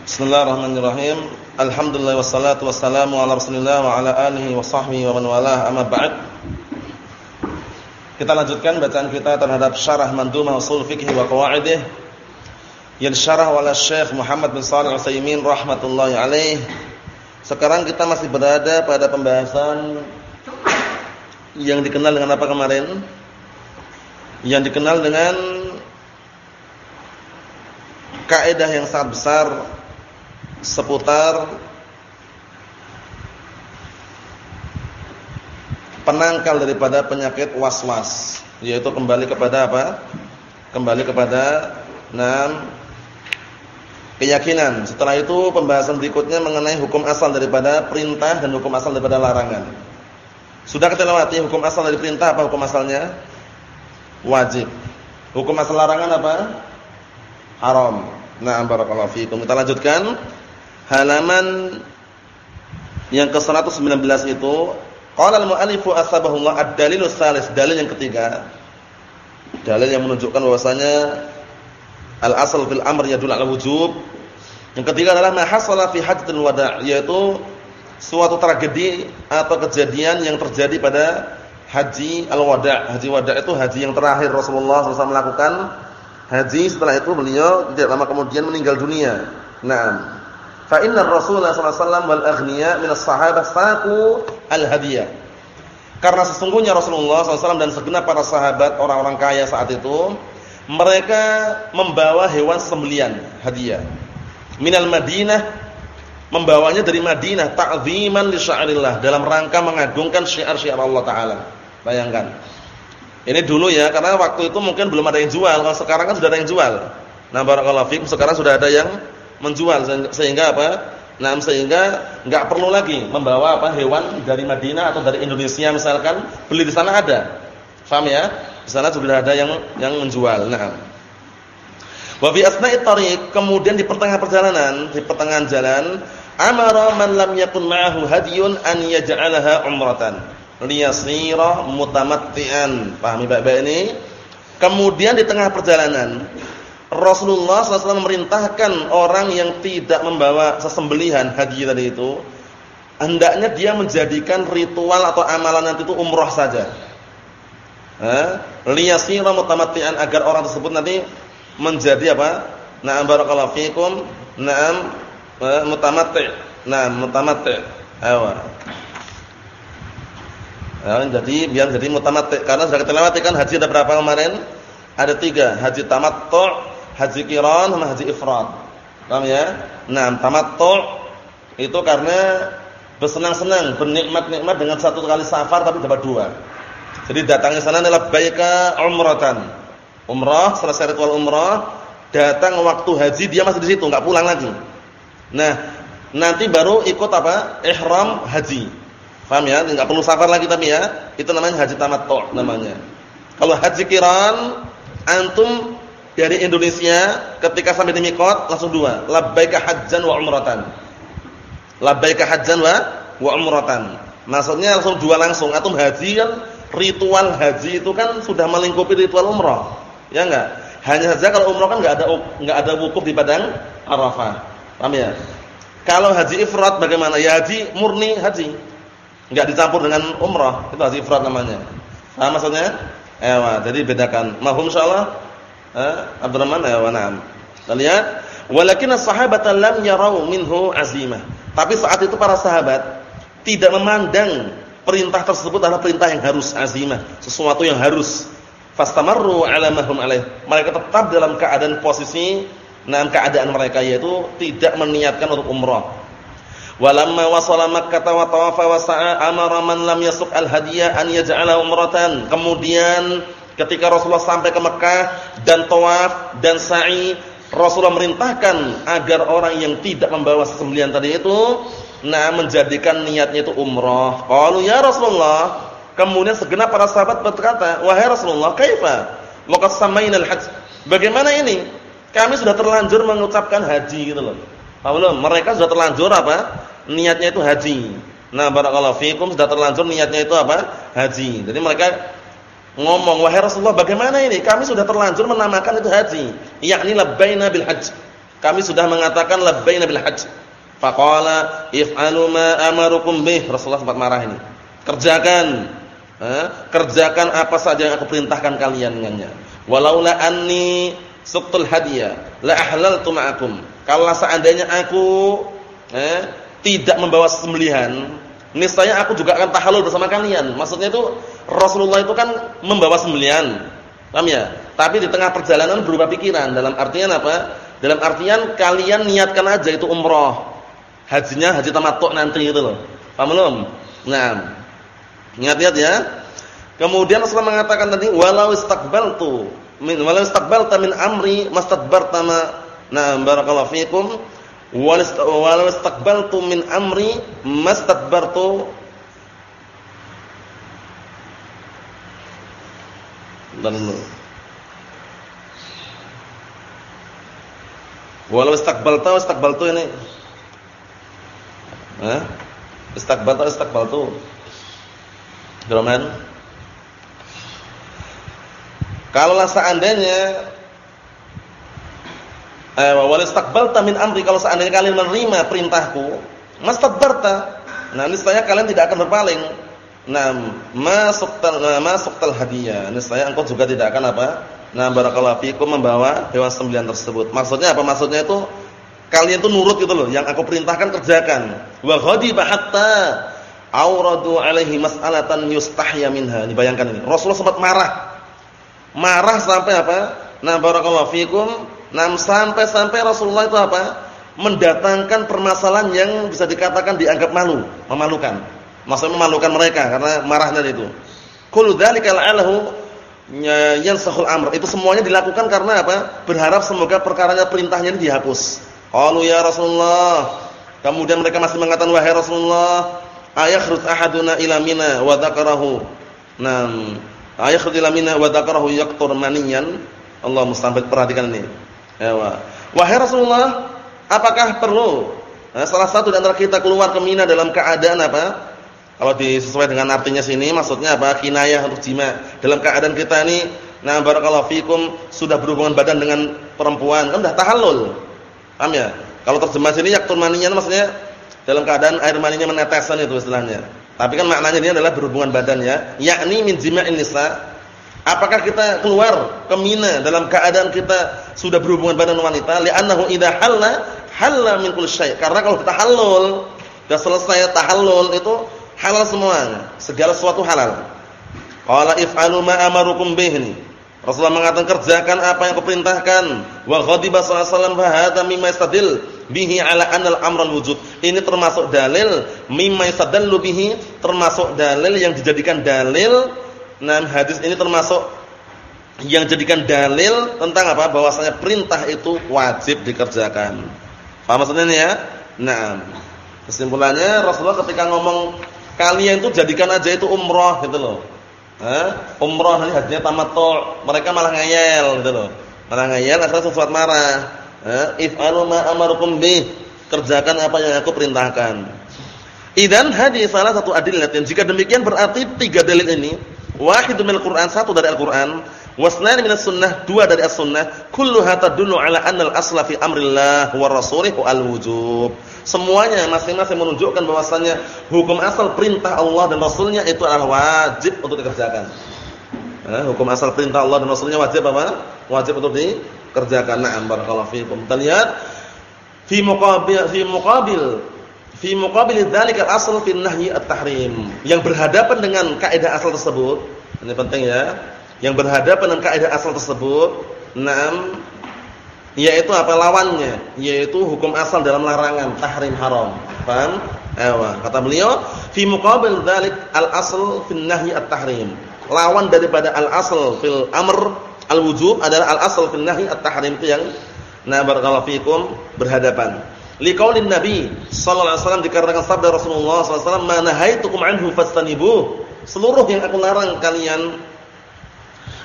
Bismillahirrahmanirrahim. Alhamdulillah wassalatu wassalamu ala Rasulillah wa ala alihi wa sahbihi wa man walah. Amma ba'd. Kita lanjutkan bacaan kita terhadap syarah Mandhumah Ushul Fiqh wa Qawaidih yang syarah oleh Syekh Muhammad bin Shalih Al-Utsaimin rahimatullah alaih. Sekarang kita masih berada pada pembahasan yang dikenal dengan apa kemarin? Yang dikenal dengan kaidah yang sangat besar seputar penangkal daripada penyakit was-was, yaitu kembali kepada apa? Kembali kepada enam keyakinan. Setelah itu pembahasan berikutnya mengenai hukum asal daripada perintah dan hukum asal daripada larangan. Sudah kita lewati hukum asal dari perintah apa hukum asalnya? Wajib. Hukum asal larangan apa? Haram. Nah, barakallahu fiikum. Kita lanjutkan halaman yang ke-119 itu qala al-mu'allifu asbahullah ad-dalilu salis, dalil yang ketiga. Dalil yang menunjukkan bahwasanya al-asal fil amr yadul ala wujub. Yang ketiga adalah ma hasala fi hajjatul wada', yaitu suatu tragedi atau kejadian yang terjadi pada haji al-wada'. Haji wada' itu haji yang terakhir Rasulullah SAW melakukan haji setelah itu beliau tidak lama kemudian meninggal dunia. Naam. Fa inna Rasulullah sallallahu alaihi wasallam wal aghniya min as-sahabah saqu al-hadiyah. Karena sesungguhnya Rasulullah SAW dan segenap para sahabat orang-orang kaya saat itu mereka membawa hewan sembelian hadiah. Minal Madinah membawanya dari Madinah ta'ziman li sya'rillah dalam rangka mengagungkan syiar-syiar Allah taala. Bayangkan. Ini dulu ya, karena waktu itu mungkin belum ada yang jual. Kalau sekarang kan sudah ada yang jual. Nah, barakallahu fikum, sekarang sudah ada yang menjual sehingga apa? Nah, sehingga enggak perlu lagi membawa apa hewan dari Madinah atau dari Indonesia misalkan, beli di sana ada. Paham ya? Di sana sudah ada yang yang menjual. Nah. Wa fi asna'i tariq, kemudian di pertengahan perjalanan, di pertengahan jalan, amara man lam yakun ma'ahu hadiyun an yaj'alaha umratan liyasira mutamatti'an. Pahami baik-baik ini? Kemudian di tengah perjalanan Rasulullah SAW memerintahkan orang yang tidak membawa sesembelihan haji tadi itu hendaknya dia menjadikan ritual atau amalan nanti itu umrah saja. Liyasira mutamatti'an agar orang tersebut nanti menjadi apa? Na'am barakallahu fikum. Na'am eh, mutamatti'. Na'am mutamatti'. Ayo. Ya, jadi biar jadi mutamatti karena sudah kita lewati kan haji ada berapa kemarin? Ada tiga, haji tamattu, haji qiran sama haji ifrad. Paham ya? Nah, tamattu itu karena bersenang-senang, bernikmat-nikmat dengan satu kali safar tapi dapat dua. Jadi datang ke sana adalah baika umratan. Umrah, selesai ritual umrah, datang waktu haji dia masih di situ, enggak pulang lagi. Nah, nanti baru ikut apa? Ihram haji. Paham ya? Enggak perlu safar lagi tapi ya. Itu namanya haji tamattu namanya. Kalau haji kiran antum dari Indonesia ketika sampai di miqat langsung dua, labbaika hajjan wa umratan. Labbaika hajjan wa wa umratan. Maksudnya langsung dua langsung. Antum haji kan ritual haji itu kan sudah melingkupi ritual umrah. Ya enggak? Hanya saja kalau umrah kan enggak ada enggak ada wukuf di padang Arafah. Paham ya? Kalau haji ifrat bagaimana? Ya haji murni haji enggak dicampur dengan umrah, itu haji ifrad namanya. Paham maksudnya? Ewa, jadi bedakan. Mahum insyaallah? Eh, Abdurrahman ya, na'am. Kita lihat, walakin as-sahabata lam yarau minhu azimah. Tapi saat itu para sahabat tidak memandang perintah tersebut adalah perintah yang harus azimah, sesuatu yang harus. Fastamarru ala mahum alaih. Mereka tetap dalam keadaan posisi dalam keadaan mereka yaitu tidak meniatkan untuk umrah Walamma wasala Makkah wa tawafa wa sa'a amara man lam yasuq al-hadiyah an yaj'ala umratan. Kemudian ketika Rasulullah sampai ke Mekah dan tawaf dan sa'i, Rasulullah merintahkan agar orang yang tidak membawa sesembelian tadi itu nah menjadikan niatnya itu umrah. Qalu ya Rasulullah. Kemudian segenap para sahabat berkata, "Wahai Rasulullah, kaifa? Waqad samainal hajj." Bagaimana ini? Kami sudah terlanjur mengucapkan haji gitu loh. Paham Mereka sudah terlanjur apa? niatnya itu haji. Nah, barakallahu fikum sudah terlanjur niatnya itu apa? Haji. Jadi mereka ngomong, "Wahai Rasulullah, bagaimana ini? Kami sudah terlanjur menamakan itu haji." Yakni labbaina bil hajj. kami sudah mengatakan labbaina bil hajj. Faqala if'alu ma amarukum bih. Rasulullah sempat marah ini. Kerjakan eh, kerjakan apa saja yang aku perintahkan kalian dengannya. Walaula anni suqtul hadiya la ahlaltu ma'akum. Kalau seandainya aku eh, tidak membawa sembelihan, niscaya aku juga akan tahallul bersama kalian. Maksudnya itu Rasulullah itu kan membawa sembelihan. Paham ya? Tapi di tengah perjalanan berubah pikiran. Dalam artian apa? Dalam artian kalian niatkan aja itu umroh. Hajinya haji tamattu nanti gitu loh. Paham belum? Nah, Ingat-ingat ya. Kemudian Rasulullah mengatakan tadi walau istaqbaltu min walau istaqbalta min amri mastadbarta ma nah barakallahu fikum walau istaqbaltu min amri mastadbartu dan walau istaqbalta istaqbaltu ini. Hah? Istaqbalta istaqbaltu Abdurrahman Kalaulah seandainya eh wal istaqbalta min amri kalau seandainya kalian menerima perintahku mastadbarta nah niscaya kalian tidak akan berpaling nah masuktal nah, masuktal hadiah niscaya engkau juga tidak akan apa nah barakallahu fikum membawa hewan sembelihan tersebut maksudnya apa maksudnya itu kalian itu nurut gitu loh yang aku perintahkan kerjakan wa ghadiba hatta auradu alaihi mas'alatan yustahya minha. Dibayangkan ini. Rasulullah sempat marah. Marah sampai apa? Nah, barakallahu fikum. Nah, sampai-sampai Rasulullah itu apa? Mendatangkan permasalahan yang bisa dikatakan dianggap malu, memalukan. Maksudnya memalukan mereka karena marahnya itu. Kullu dzalika la'alahu yansahul amr. Itu semuanya dilakukan karena apa? Berharap semoga perkaranya perintahnya ini dihapus. Qalu ya Rasulullah. Kemudian mereka masih mengatakan wahai Rasulullah, ayakhrut ahaduna ila mina wa dzakarahu nam ayakhrut ila mina wa dzakarahu yaqtur maniyan Allah mustambil perhatikan ini ya wahai Rasulullah apakah perlu nah, salah satu di antara kita keluar ke Mina dalam keadaan apa kalau disesuaikan dengan artinya sini maksudnya apa kinayah untuk jima dalam keadaan kita ini nah barakallahu fikum sudah berhubungan badan dengan perempuan kan sudah tahallul paham ya kalau terjemah sini yaqtur maniyan maksudnya dalam keadaan air maninya menetesan itu istilahnya. Tapi kan maknanya ini adalah berhubungan badan ya, yakni min jima'in nisa. Apakah kita keluar ke Mina dalam keadaan kita sudah berhubungan badan wanita? Li'annahu idza halla halla min kulli syai'. Karena kalau kita halul, sudah selesai tahallul itu halal semuanya, segala sesuatu halal. Qala if'alu ma amarukum bihi. Rasulullah mengatakan kerjakan apa yang kuperintahkan. Wa ghadiba sallallahu fa hadza mimma bihi ala anal amran wujud. Ini termasuk dalil mimma yastadallu bihi, termasuk dalil yang dijadikan dalil. Nah, hadis ini termasuk yang jadikan dalil tentang apa? Bahwasanya perintah itu wajib dikerjakan. Paham maksudnya ini ya? Nah, kesimpulannya Rasulullah ketika ngomong kalian itu jadikan aja itu umrah gitu loh. Hah? Umrah ini hajinya tamattu, mereka malah ngayal gitu loh. Malah ngayal akhirnya sesuatu marah. If'alu ma amarukum bih. Kerjakan apa yang aku perintahkan. Idan hadis salah satu adillatin. Jika demikian berarti tiga dalil ini wahidun minal Qur'an, satu dari Al-Qur'an, wasnani minas sunnah, dua dari as-sunnah, kulluha tadullu ala anna al-asla fi amrillah wa rasulih al-wujub. Semuanya masing-masing menunjukkan bahwasannya hukum asal perintah Allah dan Rasulnya itu adalah wajib untuk dikerjakan. Eh, hukum asal perintah Allah dan Rasulnya wajib apa? Wajib untuk di kerjakan. Na'am barakallahu fiikum. Kita lihat fi muqabil fi muqabil fi muqabil dzalika al-asl fi nahyi at-tahrim. Yang berhadapan dengan kaidah asal tersebut, ini penting ya. Yang berhadapan dengan kaidah asal tersebut, na'am yaitu apa lawannya? Yaitu hukum asal dalam larangan tahrim haram. Paham? Ewa. Kata beliau, fi muqabil dzalik al-asl fi nahyi at-tahrim. Lawan daripada al-asl fil amr Al-wujub adalah al-asal fil nahi at-tahrim itu yang na barakallahu fikum berhadapan. Liqaulin Nabi sallallahu alaihi wasallam dikarenakan sabda Rasulullah sallallahu alaihi wasallam, "Ma nahaitukum anhu fastanibu." Seluruh yang aku larang kalian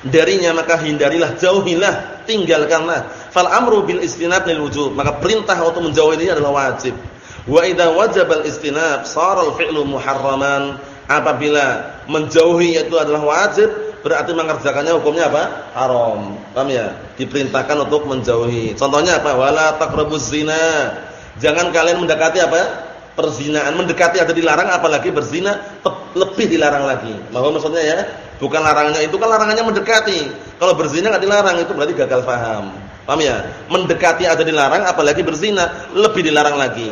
darinya maka hindarilah, jauhilah, tinggalkanlah. Fal amru bil istinab lil wujub. Maka perintah untuk menjauhi ini adalah wajib. Wa idza wajaba al istinab sara al fi'lu muharraman. Apabila menjauhi itu adalah wajib, berarti mengerjakannya hukumnya apa? Haram. Paham ya? Diperintahkan untuk menjauhi. Contohnya apa? Wala taqrabuz zina. Jangan kalian mendekati apa? Perzinaan. Mendekati ada dilarang apalagi berzina lebih dilarang lagi. Mohon maksudnya ya? Bukan larangannya itu kan larangannya mendekati. Kalau berzina enggak dilarang itu berarti gagal paham. Paham ya? Mendekati ada dilarang apalagi berzina lebih dilarang lagi.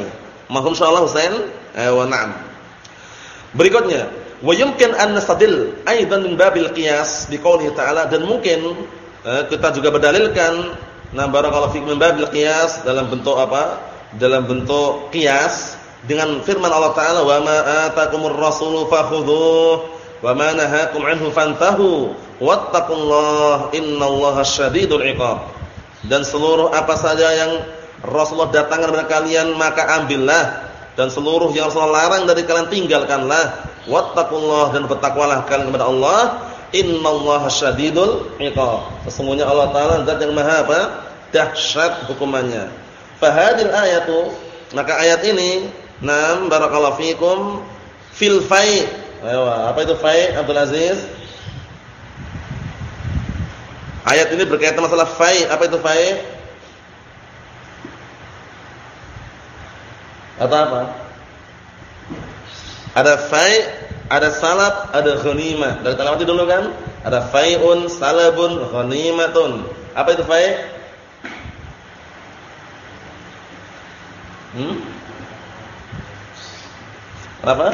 Mohon insyaallah Husain. Eh wa na'am. Berikutnya, Wa yumkin an nastadil aidan min babil qiyas biqouli ta'ala dan mungkin eh, kita juga berdalilkan nah barakallahu fikum min babil qiyas dalam bentuk apa? Dalam bentuk qiyas dengan firman Allah taala wa ma atakumur rasulu fakhudhuh wa ma nahakum anhu fantahu wattaqullaha innallaha syadidul iqab. Dan seluruh apa saja yang Rasulullah datangkan kepada kalian maka ambillah. Dan seluruh yang Rasulullah larang dari kalian tinggalkanlah. Wattaqullah dan bertakwalah kalian kepada Allah. Innallaha syadidul iqab. Sesungguhnya Allah taala zat yang maha apa? Dahsyat hukumannya. Fahadil ayatu. Maka ayat ini nam barakallahu fikum fil fai. Apa itu fai? Abdul Aziz ayat ini berkaitan masalah fai apa itu fai atau apa ada fai, ada salab, ada ghanimah. Dari talawati dulu kan? Ada fai'un, salabun, ghanimatun. Apa itu fai? Hmm? Apa?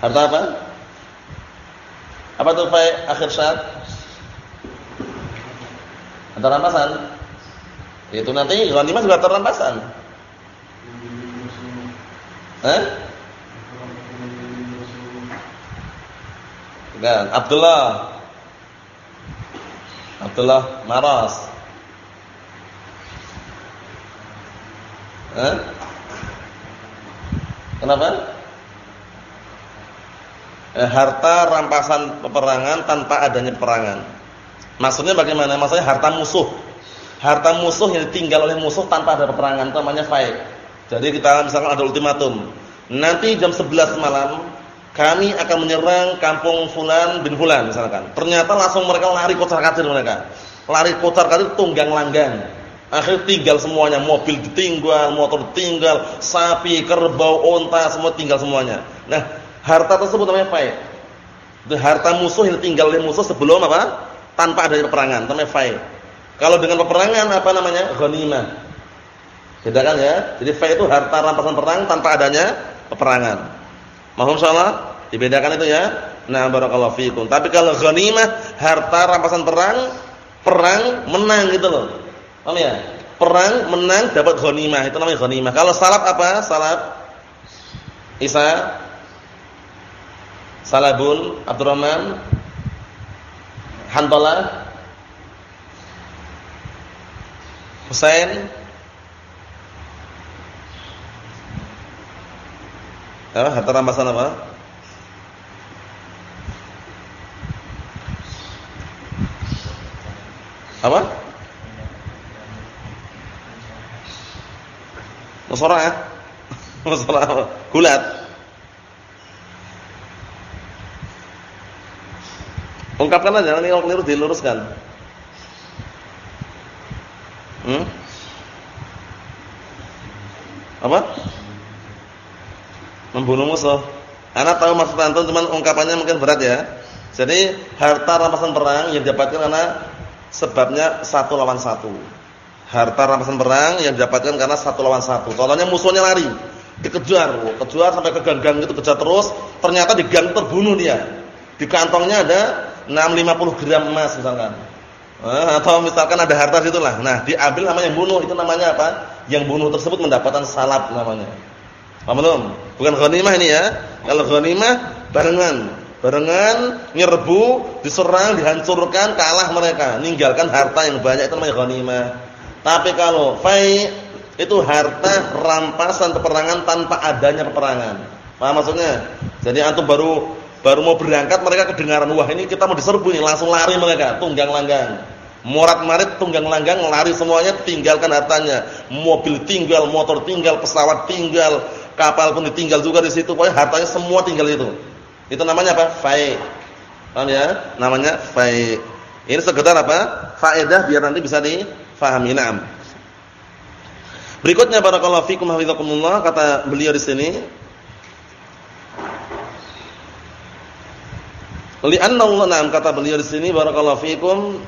Harta apa? Apa itu fai akhir saat? Rampasan. Itu nanti ghanimah juga terrampasan. Eh? Dan Abdullah Abdullah Maras. Eh? Kenapa? Eh, harta rampasan peperangan tanpa adanya peperangan. Maksudnya bagaimana? Maksudnya harta musuh. Harta musuh yang ditinggal oleh musuh tanpa ada peperangan namanya faid. Jadi kita misalkan ada ultimatum. Nanti jam 11 malam kami akan menyerang kampung fulan bin fulan misalkan. Ternyata langsung mereka lari kocar-kacir mereka. Lari kocar-kacir tunggang langgang. Akhirnya tinggal semuanya, mobil ditinggal, motor ditinggal, sapi, kerbau, onta semua tinggal semuanya. Nah, harta tersebut namanya faid. Itu harta musuh yang tinggal oleh musuh sebelum apa? Tanpa adanya peperangan, namanya faid. Kalau dengan peperangan apa namanya? Ghanimah. Bedakan ya. Jadi fa itu harta rampasan perang tanpa adanya peperangan. Mohon insyaallah dibedakan itu ya. Nah, barakallahu fiikum. Tapi kalau ghanimah harta rampasan perang, perang menang gitu loh. Paham ya? Perang menang dapat ghanimah, itu namanya ghanimah. Kalau salap apa? Salap Isa Salabun Abdurrahman Hanbala Husain Apa? Harta rampasan apa? Ya? Apa? Gulat. Ungkapkan aja, nanti kalau keliru diluruskan. Hmm? Apa? membunuh musuh. Anak tahu maksud antum cuman ungkapannya mungkin berat ya. Jadi harta rampasan perang yang didapatkan karena sebabnya satu lawan satu. Harta rampasan perang yang didapatkan karena satu lawan satu. Contohnya musuhnya lari, dikejar, kejar sampai ke gang-gang itu kejar terus, ternyata di gang terbunuh dia. Di kantongnya ada 650 gram emas misalkan. Eh, atau misalkan ada harta situlah. Nah, diambil namanya bunuh, itu namanya apa? Yang bunuh tersebut mendapatkan salap namanya. Paham belum? Bukan ghanimah ini ya. Kalau ghanimah barengan, barengan nyerbu, diserang, dihancurkan, kalah mereka, ninggalkan harta yang banyak itu namanya ghanimah. Tapi kalau fai itu harta rampasan peperangan tanpa adanya peperangan. Paham maksudnya? Jadi antum baru baru mau berangkat mereka kedengaran wah ini kita mau diserbu nih langsung lari mereka tunggang langgang. Morat marit tunggang langgang lari semuanya tinggalkan hartanya. Mobil tinggal, motor tinggal, pesawat tinggal, kapal pun ditinggal juga di situ, pokoknya hartanya semua tinggal itu. Itu namanya apa? Fai. Paham ya? Namanya fai. Ini sekedar apa? Faedah biar nanti bisa difahami. Naam. Berikutnya barakallahu fikum hafizakumullah kata beliau di sini Li'anna Allah na'am kata beliau di sini barakallahu fikum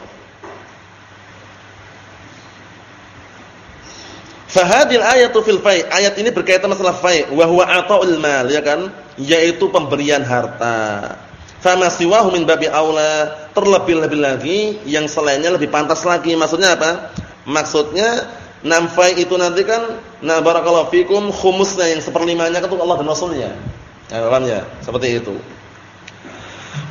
Fahadil ayatu fil fai. Ayat ini berkaitan masalah fai wa huwa ata'ul mal ya kan? Yaitu pemberian harta. Fama siwahu min babi aula. Terlebih-lebih lagi yang selainnya lebih pantas lagi. Maksudnya apa? Maksudnya namfai itu nanti kan na barakallahu fikum khumusnya yang seperlimanya kan untuk Allah dan Rasulnya. Ya, paham ya? Seperti itu.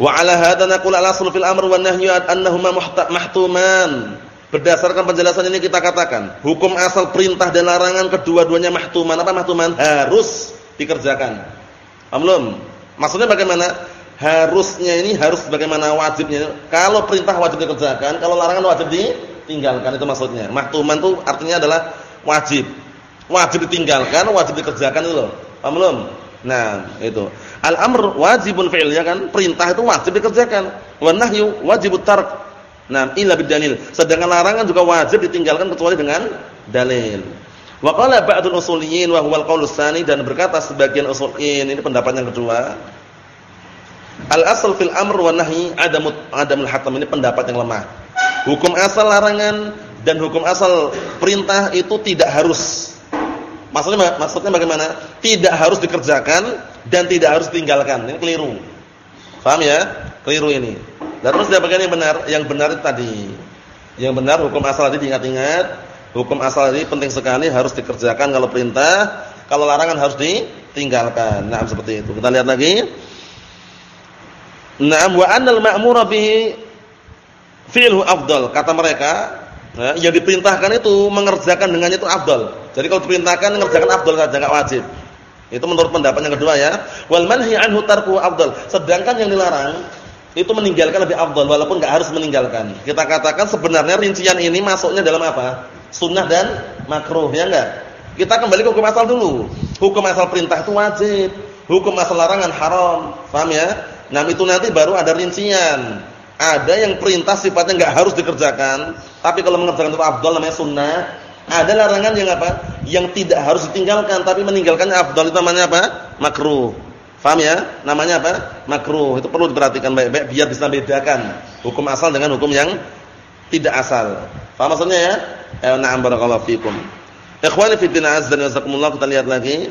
Wa ala hadza naqul al-aslu fil amr wan nahyu annahuma mahtuman. Berdasarkan penjelasan ini kita katakan, hukum asal perintah dan larangan kedua-duanya mahtuman. Apa mahtuman? Harus dikerjakan. Paham Maksudnya bagaimana? Harusnya ini harus bagaimana wajibnya. Kalau perintah wajib dikerjakan, kalau larangan wajib ditinggalkan itu maksudnya. Mahtuman itu artinya adalah wajib. Wajib ditinggalkan, wajib dikerjakan itu loh. Paham Nah, itu. Al-amr wajibun fi'il ya kan? Perintah itu wajib dikerjakan. Wa nahyu wajibut tark Nah, illa bidalil. Sedangkan larangan juga wajib ditinggalkan kecuali dengan dalil. Wa qala ba'dul usuliyyin wa qaul tsani dan berkata sebagian usuliyyin ini pendapat yang kedua. Al asal fil amr wa nahi adamut adamul hatam ini pendapat yang lemah. Hukum asal larangan dan hukum asal perintah itu tidak harus. Maksudnya maksudnya bagaimana? Tidak harus dikerjakan dan tidak harus ditinggalkan. Ini keliru. Paham ya? Keliru ini. Dan terus dia yang benar? Yang benar itu tadi. Yang benar hukum asal tadi diingat-ingat. Hukum asal tadi penting sekali harus dikerjakan kalau perintah, kalau larangan harus ditinggalkan. Nah, seperti itu. Kita lihat lagi. Naam wa annal ma'mura bihi fi'luhu afdal. Kata mereka, ya, yang diperintahkan itu mengerjakan dengannya itu afdal. Jadi kalau diperintahkan mengerjakan afdal saja enggak wajib. Itu menurut pendapat yang kedua ya. Wal manhi anhu tarku afdal. Sedangkan yang dilarang itu meninggalkan lebih afdal walaupun enggak harus meninggalkan. Kita katakan sebenarnya rincian ini masuknya dalam apa? Sunnah dan makruh, ya enggak? Kita kembali ke hukum asal dulu. Hukum asal perintah itu wajib, hukum asal larangan haram. Paham ya? Nah, itu nanti baru ada rincian. Ada yang perintah sifatnya enggak harus dikerjakan, tapi kalau mengerjakan itu afdal namanya sunnah. Ada larangan yang apa? Yang tidak harus ditinggalkan tapi meninggalkannya afdal itu namanya apa? Makruh. Faham ya? Namanya apa? Makruh. Itu perlu diperhatikan baik-baik biar bisa bedakan hukum asal dengan hukum yang tidak asal. Faham maksudnya ya? Eh, na'am barakallahu fikum. Ikhwani fi din azza wa jazakumullah kita lihat lagi.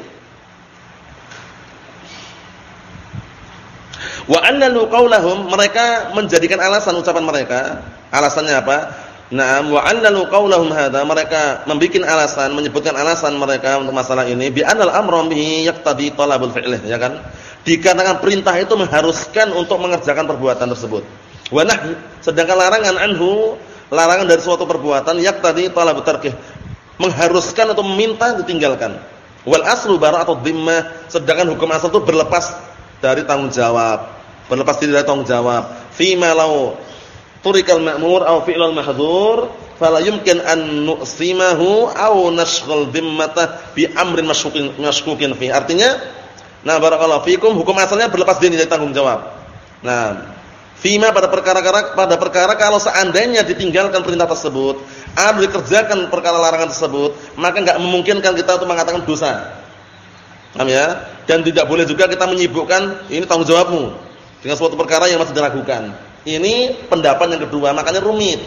Wa annalu qaulahum mereka menjadikan alasan ucapan mereka. Alasannya apa? Naam wa annalu qaulahum hadza mereka membikin alasan menyebutkan alasan mereka untuk masalah ini bi anal amru bihi yaqtadi talabul fi'lih ya kan dikarenakan perintah itu mengharuskan untuk mengerjakan perbuatan tersebut wa nahy sedangkan larangan anhu larangan dari suatu perbuatan yaqtadi talabut tarkih mengharuskan atau meminta ditinggalkan wal aslu bara'atu dhimmah sedangkan hukum asal itu berlepas dari tanggung jawab. Berlepas diri dari tanggung jawab. Fima law turikal ma'mur aw fi'lal mahdhur fala yumkin an nu'simahu aw nashghal dhimmatah bi amrin mashkukin mashkukin fi. Artinya nah barakallahu fikum hukum asalnya berlepas diri dari tanggung jawab. Nah fima pada perkara-perkara pada perkara kalau seandainya ditinggalkan perintah tersebut atau dikerjakan perkara larangan tersebut maka enggak memungkinkan kita untuk mengatakan dosa paham ya dan tidak boleh juga kita menyibukkan ini tanggung jawabmu dengan suatu perkara yang masih diragukan ini pendapat yang kedua, makanya rumit.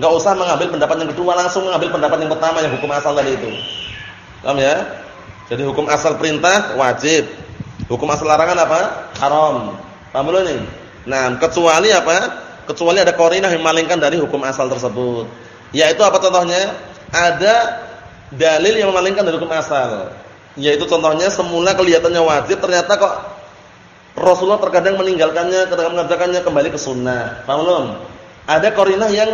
Enggak usah mengambil pendapat yang kedua, langsung mengambil pendapat yang pertama yang hukum asal tadi itu. Paham ya? Jadi hukum asal perintah wajib. Hukum asal larangan apa? Haram. Paham belum nih? Nah, kecuali apa? Kecuali ada qarinah yang malingkan dari hukum asal tersebut. Yaitu apa contohnya? Ada dalil yang memalingkan dari hukum asal. Yaitu contohnya semula kelihatannya wajib, ternyata kok Rasulullah terkadang meninggalkannya, terkadang mengerjakannya kembali ke sunnah. Paham belum? Ada korinah yang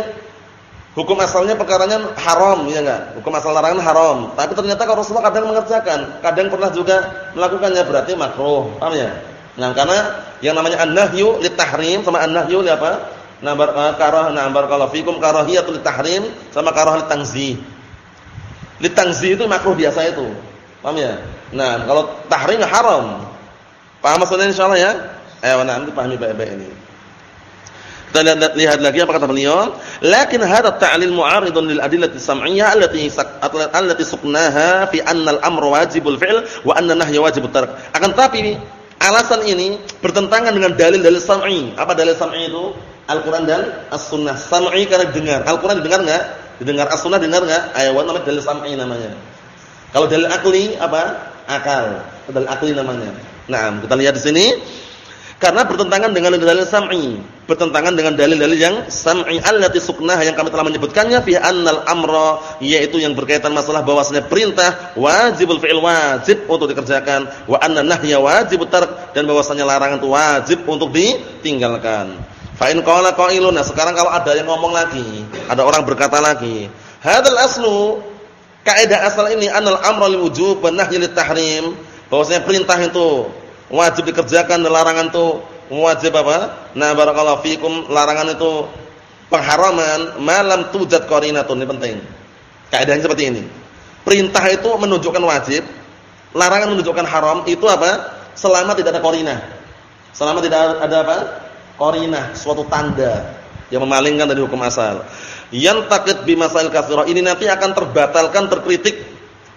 hukum asalnya perkaranya haram, ya enggak? Hukum asal larangan haram. Tapi ternyata kalau Rasulullah kadang mengerjakan, kadang pernah juga melakukannya berarti makruh. Paham ya? Nah, karena yang namanya an-nahyu litahrim sama an-nahyu li apa? Nah, uh, karah nah barakallahu fikum karahiyatul litahrim sama karah. Litanzih itu makruh biasa itu. Paham ya? Nah, kalau tahrim haram. Paham maksudnya insyaallah ya? Eh, nah, dipahami baik-baik ini. Kita lihat, lihat lagi apa kata beliau, "Lakin hadha ta'lil mu'aridun lil adillati sam'iyyah allati allati suqnaha fi anna al-amru wajibul fi'l wa anna nahya wajibut tark." Akan tapi alasan ini bertentangan dengan dalil-dalil sam'i. Apa dalil sam'i itu? Al-Qur'an dan As-Sunnah. Sam'i karena dengar. Al-Qur'an didengar enggak? Didengar. As-Sunnah dengar enggak? Ayat namanya dalil sam'i namanya. Kalau dalil akli apa? Akal. Dalil akli namanya. Nah, kita lihat di sini karena bertentangan dengan dalil sam'i, bertentangan dengan dalil-dalil yang sam'i allati suqnah yang kami telah menyebutkannya fi annal amra yaitu yang berkaitan masalah bahwasanya perintah wajibul fi'il wajib untuk dikerjakan wa anna nahya wajibut tark dan bahwasanya larangan itu wajib untuk ditinggalkan. Fa in qala qailun nah sekarang kalau ada yang ngomong lagi, ada orang berkata lagi, hadzal aslu kaidah asal ini annal amra lil wujub wa nahya lit tahrim, bahwasanya perintah itu wajib dikerjakan dan larangan itu wajib apa? Nah, barakallahu fikum, larangan itu pengharaman malam tujad qarinatun ini penting. Kaidahnya seperti ini. Perintah itu menunjukkan wajib, larangan menunjukkan haram itu apa? Selama tidak ada qarinah. Selama tidak ada apa? Qarinah, suatu tanda yang memalingkan dari hukum asal. Yang takut bimasail katsirah ini nanti akan terbatalkan, terkritik,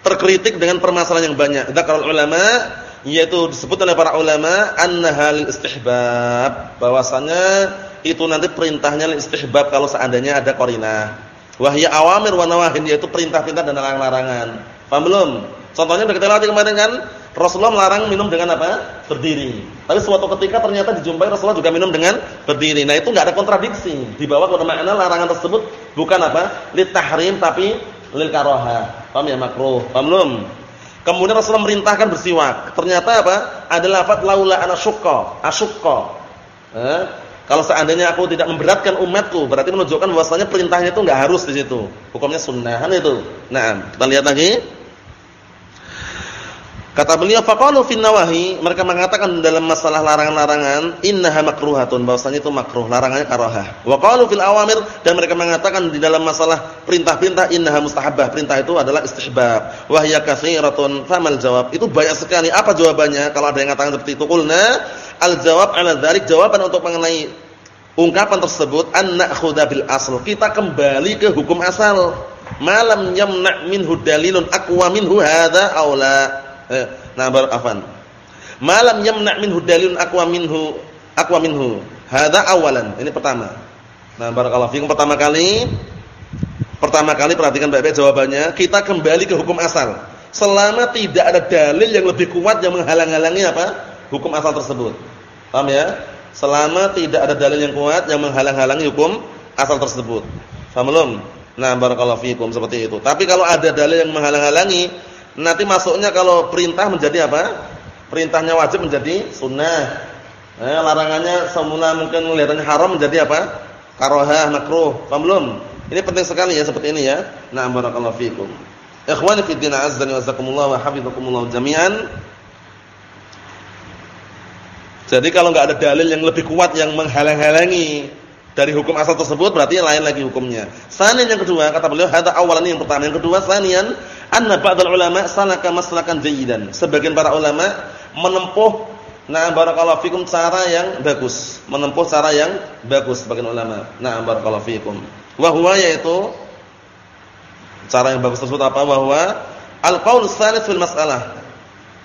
terkritik dengan permasalahan yang banyak. Dzakar ulama yaitu disebut oleh para ulama annaha lil istihbab. Bahwasanya itu nanti perintahnya istihbab kalau seandainya ada qarinah wahya awamir wa nawahin yaitu perintah-perintah dan larangan-larangan. Paham belum? Contohnya kita kemarin kan? Rasulullah melarang minum dengan apa? Berdiri. Tapi suatu ketika ternyata dijumpai Rasulullah juga minum dengan berdiri. Nah itu enggak ada kontradiksi. Dibawa ke makna larangan tersebut bukan apa lit tahrim tapi lil karaha paham ya makruh paham belum Kemudian Rasulullah merintahkan bersiwak. Ternyata apa? Ada lafaz laula ana syukka, asyukka. Eh? Kalau seandainya aku tidak memberatkan umatku, berarti menunjukkan bahwasanya perintahnya itu enggak harus di situ. Hukumnya sunnahan itu. Nah, kita lihat lagi. Kata beliau faqalu fin nawahi, mereka mengatakan dalam masalah larangan-larangan innaha makruhatun, bahwasanya itu makruh, larangannya karahah. Wa qalu fil awamir dan mereka mengatakan di dalam masalah perintah-perintah innaha mustahabbah, perintah itu adalah istihbab. Wa hiya katsiratun, famal jawab? Itu banyak sekali. Apa jawabannya? Kalau ada yang mengatakan seperti itu, qulna al jawab ala dzalik, jawaban untuk mengenai ungkapan tersebut an na'khudha bil asl. Kita kembali ke hukum asal. Malam yamna' minhu dalilun aqwa minhu hadza aula Eh, nah barakafan. Malam yamna' minhu dalilun aqwa minhu aqwa minhu. Hadza awalan. Ini pertama. Nah, barakallahu fikum pertama kali pertama kali perhatikan baik-baik jawabannya, kita kembali ke hukum asal. Selama tidak ada dalil yang lebih kuat yang menghalang-halangi apa? Hukum asal tersebut. Paham ya? Selama tidak ada dalil yang kuat yang menghalang-halangi hukum asal tersebut. Paham belum? Nah, barakallahu fikum seperti itu. Tapi kalau ada dalil yang menghalang-halangi Nanti masuknya kalau perintah menjadi apa? Perintahnya wajib menjadi sunnah. Eh, larangannya semula mungkin kelihatannya haram menjadi apa? Karohah, makruh. Paham belum? Ini penting sekali ya seperti ini ya. Nah, barakallahu fikum. Ikhwani fi din azza wa jazakumullah wa hafizakumullah jami'an. Jadi kalau enggak ada dalil yang lebih kuat yang menghalang-halangi dari hukum asal tersebut berarti lain lagi hukumnya. Sanian yang kedua kata beliau hadza awalan yang pertama, yang kedua sanian anna ba'dal ulama salaka maslakan jayyidan. Sebagian para ulama menempuh nah barakallahu fikum cara yang bagus, menempuh cara yang bagus sebagian ulama. Nah barakallahu fikum. Wa huwa yaitu cara yang bagus tersebut apa? Bahwa al-qaul tsalits fil mas'alah.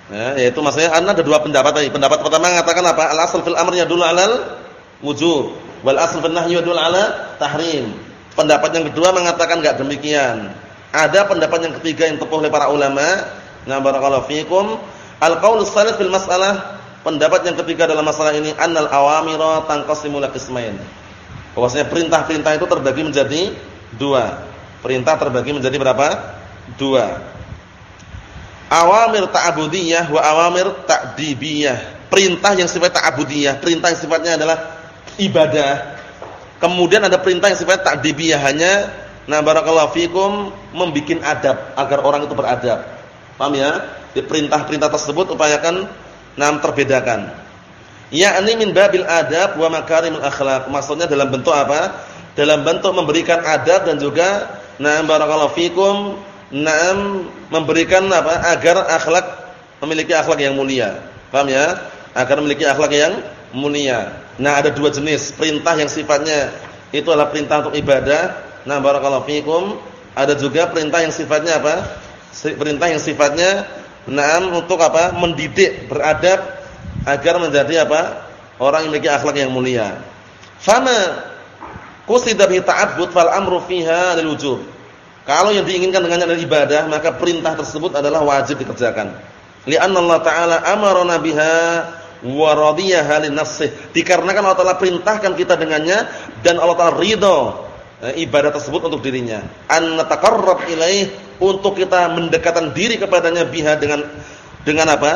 Ya, yaitu maksudnya ada dua pendapat tadi. Pendapat pertama mengatakan apa? Al-asl fil amr yadullu 'alal wujub wal asl fil nahyi yadullu 'ala tahrim. Pendapat yang kedua mengatakan enggak demikian. Ada pendapat yang ketiga yang tepuh oleh para ulama. Nah, barakallahu fikum. Al-qaul fil mas'alah, pendapat yang ketiga dalam masalah ini annal awamira tanqasimu la qismain. Bahwasanya perintah-perintah itu terbagi menjadi dua. Perintah terbagi menjadi berapa? Dua. Awamir ta'budiyah wa awamir ta'dibiyah. Perintah yang sifatnya ta'budiyah, perintah yang sifatnya adalah ibadah. Kemudian ada perintah yang sifatnya ta'dibiyah, hanya Nah, barakallahu fikum membikin adab agar orang itu beradab. Paham ya? Di perintah-perintah tersebut upayakan nam terbedakan. Yakni min babil adab wa makarimul akhlak. Maksudnya dalam bentuk apa? Dalam bentuk memberikan adab dan juga nah barakallahu fikum nam memberikan apa? Agar akhlak memiliki akhlak yang mulia. Paham ya? Agar memiliki akhlak yang mulia. Nah, ada dua jenis perintah yang sifatnya itu adalah perintah untuk ibadah. Nah, barakallahu fikum. Ada juga perintah yang sifatnya apa? Perintah yang sifatnya Naam untuk apa? Mendidik, beradab agar menjadi apa? Orang yang memiliki akhlak yang mulia. Fama qusida bi ta'abbud fal amru fiha lil wujub. Kalau yang diinginkan dengannya adalah ibadah, maka perintah tersebut adalah wajib dikerjakan. Li'anna Allah Ta'ala amarna biha wa radiyaha li nafsih. Dikarenakan Allah Ta'ala perintahkan kita dengannya dan Allah Ta'ala ridho eh, ibadah tersebut untuk dirinya. An nataqarrab ilaih untuk kita mendekatkan diri kepadanya biha dengan dengan apa?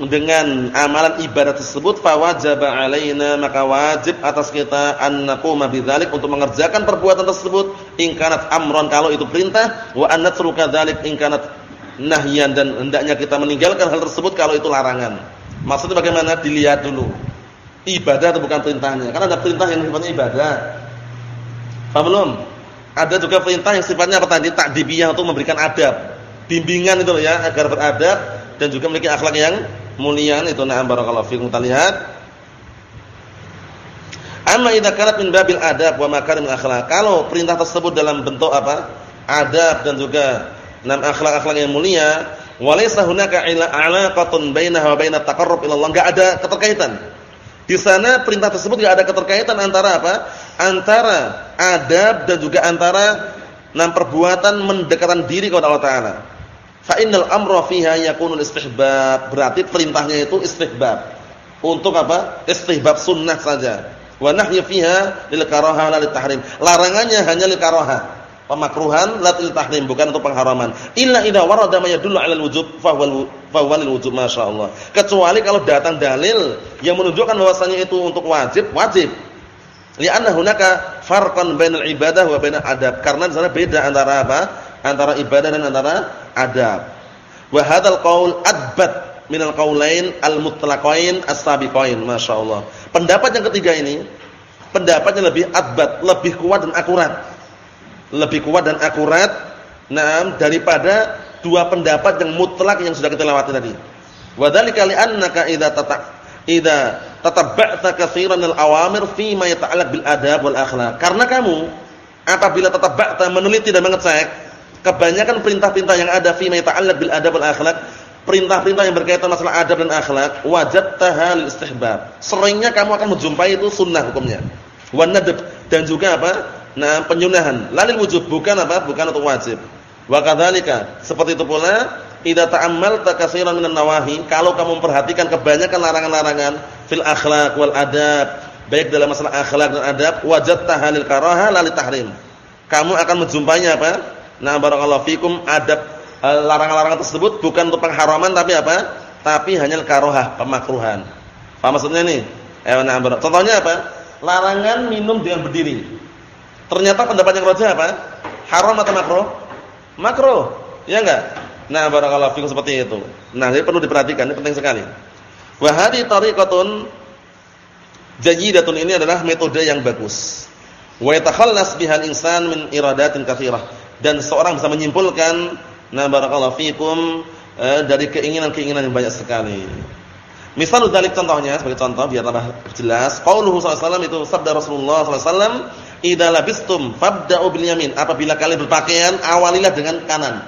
dengan amalan ibadah tersebut fawajaba alaina maka wajib atas kita an naquma bidzalik untuk mengerjakan perbuatan tersebut in amron kalau itu perintah wa an natruka dzalik in kanat nahyan dan hendaknya kita meninggalkan hal tersebut kalau itu larangan. Maksudnya bagaimana? Dilihat dulu. Ibadah atau bukan perintahnya? Karena ada perintah yang sifatnya ibadah. Paham belum? Ada juga perintah yang sifatnya apa tadi? Takdibiyah untuk memberikan adab. Bimbingan itu ya agar beradab dan juga memiliki akhlak yang mulia. Itu na'am barakallahu fikum. Kita lihat. Amma idza kanat min babil adab wa makarim akhlak kalau perintah tersebut dalam bentuk apa? Adab dan juga enam akhlak-akhlak yang mulia walaysa hunaka alaqatun bainaha wa bainat taqarrub ila Allah. Enggak ada keterkaitan di sana perintah tersebut enggak ada keterkaitan antara apa antara adab dan juga antara enam perbuatan mendekatkan diri kepada Allah taala Fa innal amra fiha yakunu istihbab. Berarti perintahnya itu istihbab. Untuk apa? Istihbab sunnah saja. Wa nahyu fiha lil karaha la tahrim. Larangannya hanya lil karaha. Pemakruhan la lil tahrim, bukan untuk pengharaman. Illa idza warada ma yadullu 'ala al-wujub fa huwa lil wujub masyaallah. Kecuali kalau datang dalil yang menunjukkan bahwasanya itu untuk wajib, wajib. Li'anna hunaka farqan bainal ibadah wa bainal adab. Karena di sana beda antara apa? Antara ibadah dan antara adab. Wa hadzal qaul adbat minal qaulain al-mutlaqain as-sabiqain, masyaallah. Pendapat yang ketiga ini pendapatnya lebih adbat, lebih kuat dan akurat. Lebih kuat dan akurat nah daripada dua pendapat yang mutlak yang sudah kita lewati tadi. Wa dzalika li'annaka idza tata idza tatabba'ta katsiran al-awamir fi ma yata'allaq bil adab wal akhlaq. Karena kamu apabila tatabba'ta meneliti dan mengecek Kebanyakan perintah-perintah yang ada fi ma yata'allaq bil adab wal akhlaq, perintah-perintah yang berkaitan masalah adab dan akhlak, wajadtaha lil istihbab. Seringnya kamu akan menjumpai itu sunnah hukumnya. Wan nadab dan juga apa? Nah, penyunahan. Lalil wujub bukan apa? Bukan untuk wajib. Wa kadzalika, seperti itu pula idza ta'ammalta katsiran minan nawahi, kalau kamu memperhatikan kebanyakan larangan-larangan fil akhlak wal adab, baik dalam masalah akhlak dan adab, wajadtaha lil karaha la tahrim. Kamu akan menjumpainya apa? Nah, barakallahu fikum adab eh, larangan-larangan tersebut bukan untuk pengharaman tapi apa? Tapi hanya karohah, pemakruhan. Apa maksudnya nih? Eh, nah, contohnya apa? Larangan minum dengan berdiri. Ternyata pendapat yang rajih apa? Haram atau makruh? Makruh. Ya enggak? Nah, barakallahu fikum seperti itu. Nah, ini perlu diperhatikan, ini penting sekali. Wa hadhihi tariqatun jayyidatun ini adalah metode yang bagus. Wa yatakhallas bihal insan min iradatin katsirah dan seorang bisa menyimpulkan na barakallahu fikum eh, dari keinginan-keinginan yang banyak sekali. Misal dalik contohnya sebagai contoh biar tambah jelas. Qauluhu sallallahu itu sabda Rasulullah sallallahu alaihi wasallam, "Idza labistum fabda'u bil yamin." Apabila kalian berpakaian, awalilah dengan kanan.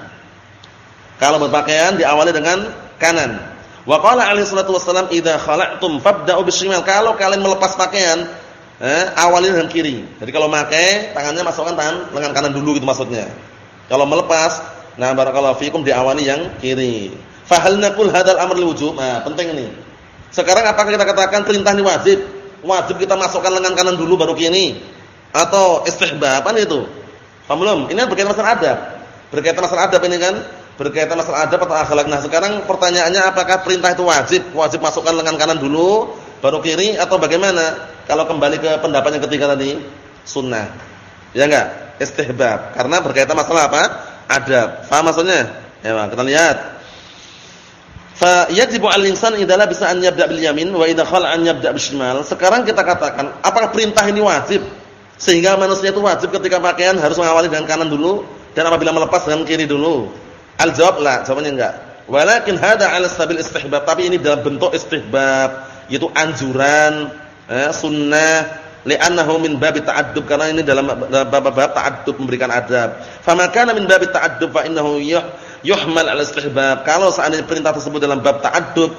Kalau berpakaian diawali dengan kanan. Wa qala alaihi salatu wasallam, "Idza khala'tum fabda'u bishimal." Kalau kalian melepas pakaian, eh, awalnya dengan kiri. Jadi kalau pakai tangannya masukkan tangan lengan kanan dulu gitu maksudnya. Kalau melepas, nah barakallahu fikum diawali yang kiri. Fa hal naqul hadzal amr wujub? Nah, penting ini. Sekarang apakah kita katakan perintah ini wajib? Wajib kita masukkan lengan kanan dulu baru kiri atau istihbaban itu? Paham belum? Ini kan berkaitan masalah adab. Berkaitan masalah adab ini kan berkaitan masalah adab atau akhlak. Nah, sekarang pertanyaannya apakah perintah itu wajib? Wajib masukkan lengan kanan dulu baru kiri atau bagaimana? Kalau kembali ke pendapat yang ketiga tadi, sunnah. Ya enggak? Istihbab. Karena berkaitan masalah apa? Adab. Faham maksudnya? Ya, kita lihat. Fa yajibu 'al-insan idza labisa an yabda' bil yamin wa idza khala an yabda' bishimal. Sekarang kita katakan, apakah perintah ini wajib? Sehingga manusia itu wajib ketika pakaian harus mengawali dengan kanan dulu dan apabila melepas dengan kiri dulu. Al-jawab la, jawabannya enggak. Walakin hada 'ala sabil istihbab, tapi ini dalam bentuk istihbab, yaitu anjuran eh, sunnah li'annahu min babi ta'addub karena ini dalam bab-bab ta'addub memberikan adab. Fama kana min babi ta'addub fa innahu yuhmal 'ala istihbab. Kalau seandainya perintah tersebut dalam bab ta'addub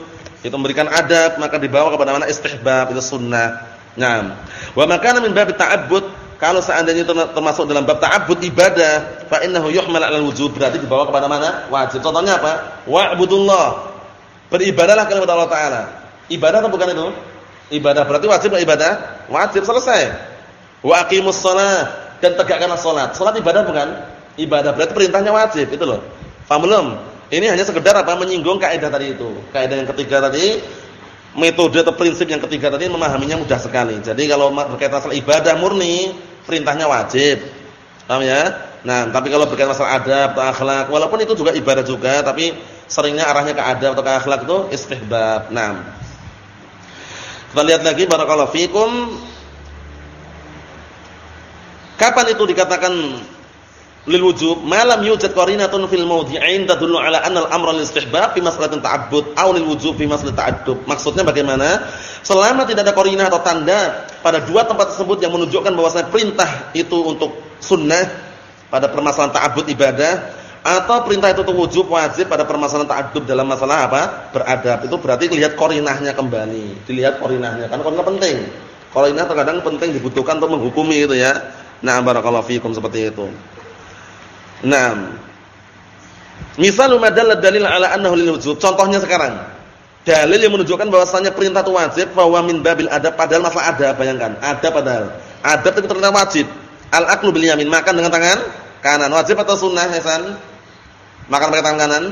itu memberikan adab maka dibawa kepada mana istihbab itu sunnah. Naam. Wa makana min babi ta'abbud kalau seandainya termasuk dalam bab ta'abbud ibadah fa innahu yuhmal 'ala wujub berarti dibawa kepada mana? Wajib. Contohnya apa? Wa'budullah. Beribadahlah kepada Allah taala. Ibadah atau bukan itu? ibadah berarti wajib enggak ibadah? Wajib selesai. Wa aqimus shalah dan tegakkanlah salat. Salat ibadah bukan? Ibadah berarti perintahnya wajib itu loh. Paham belum? Ini hanya sekedar apa menyinggung kaidah tadi itu. Kaidah yang ketiga tadi metode atau prinsip yang ketiga tadi memahaminya mudah sekali. Jadi kalau berkaitan masalah ibadah murni, perintahnya wajib. Paham ya? Nah, tapi kalau berkaitan masalah adab atau akhlak, walaupun itu juga ibadah juga, tapi seringnya arahnya ke adab atau ke akhlak itu istihbab. Nah, kita lihat lagi barakallahu fikum. Kapan itu dikatakan lil wujub? Malam yujad qarinatun fil mawdi'ain tadullu ala anna al-amra lil istihbab fi mas'alatin ta'abbud aw lil wujub fi mas'alatin ta'addub. Maksudnya bagaimana? Selama tidak ada qarinah atau tanda pada dua tempat tersebut yang menunjukkan bahwasanya perintah itu untuk sunnah pada permasalahan ta'abbud ibadah atau perintah itu untuk wujub wajib pada permasalahan ta'addub dalam masalah apa? beradab. Itu berarti lihat korinahnya kembali. Dilihat korinahnya. Karena korinah penting. Korinah terkadang penting dibutuhkan untuk menghukumi itu ya. Nah, barakallahu fikum seperti itu. Nah. Misal madalla dalil ala annahu lil. Contohnya sekarang. Dalil yang menunjukkan bahwasanya perintah itu wajib bahwa min babil adab padahal masalah ada bayangkan. Ada padahal. Adab itu ternyata wajib. Al aklu bil yamin, makan dengan tangan kanan. Wajib atau sunnah, Hasan? Makan pakai tangan kanan?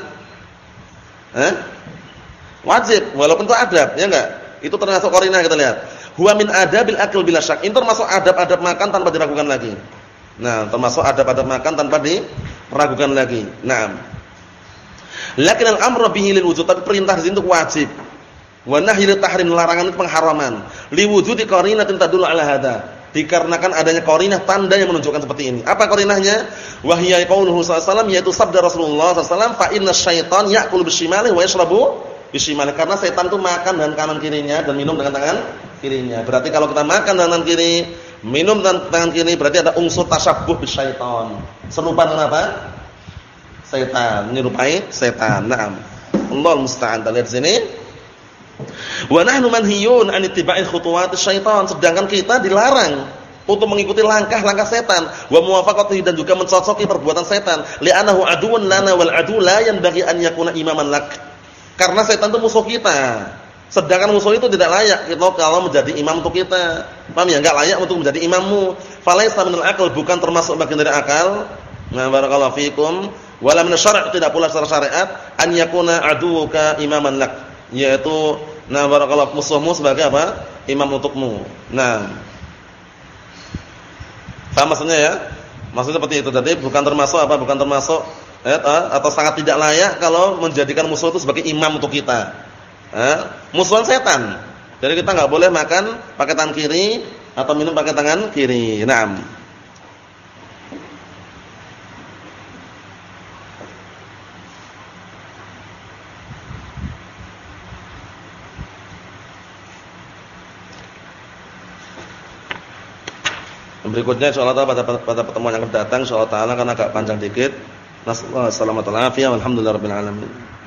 Eh? Wajib, walaupun itu adab, ya enggak? Itu termasuk korinah kita lihat. Huwa min adabil akil bila syak. Itu termasuk adab-adab makan tanpa diragukan lagi. Nah, termasuk adab-adab makan tanpa diragukan lagi. Naam. Lakin al-amru bihi lil wujud, tapi perintah di sini itu wajib. Wa nahyi tahrim larangan itu pengharaman. Li wujudi qarinatin tadullu ala hada dikarenakan adanya qarinah tanda yang menunjukkan seperti ini. Apa qarinahnya? Wahya qauluhu sallallahu yaitu sabda Rasulullah sallallahu fa inna syaitan ya'kulu bisyimalihi wa yashrabu bisyimalihi. Karena setan itu makan dengan kanan kirinya dan minum dengan tangan kirinya. Berarti kalau kita makan dengan tangan kiri, minum tangan kiri berarti ada unsur tasyabbuh bisyaitan. Serupa dengan apa? Setan, menyerupai setan. Naam. Allah musta'an. Lihat sini. Wa nahnu manhiyun an ittiba'i khutuwati syaitan, sedangkan kita dilarang untuk mengikuti langkah-langkah setan wa muwafaqatihi dan juga mencocoki perbuatan setan li'annahu aduwwun lana wal adu la yanbaghi an yakuna imaman lak karena setan itu musuh kita sedangkan musuh itu tidak layak kita kalau menjadi imam untuk kita paham ya enggak layak untuk menjadi imammu falaisa minal akal bukan termasuk bagian dari akal nah barakallahu fikum wala min syara' tidak pula secara syariat an yakuna aduwuka imaman lak yaitu Nah, barakallahu musuhmu sebagai apa? Imam untukmu. Nah. Paham maksudnya ya? Maksudnya seperti itu. Jadi bukan termasuk apa? Bukan termasuk eh, atau sangat tidak layak kalau menjadikan musuh itu sebagai imam untuk kita. Eh, musuhan setan. Jadi kita nggak boleh makan pakai tangan kiri atau minum pakai tangan kiri. Naam. Berikutnya insyaallah pada pada pertemuan yang akan datang insyaallah taala karena agak panjang dikit. Nasallahu alaihi wasallam. Alhamdulillah alamin.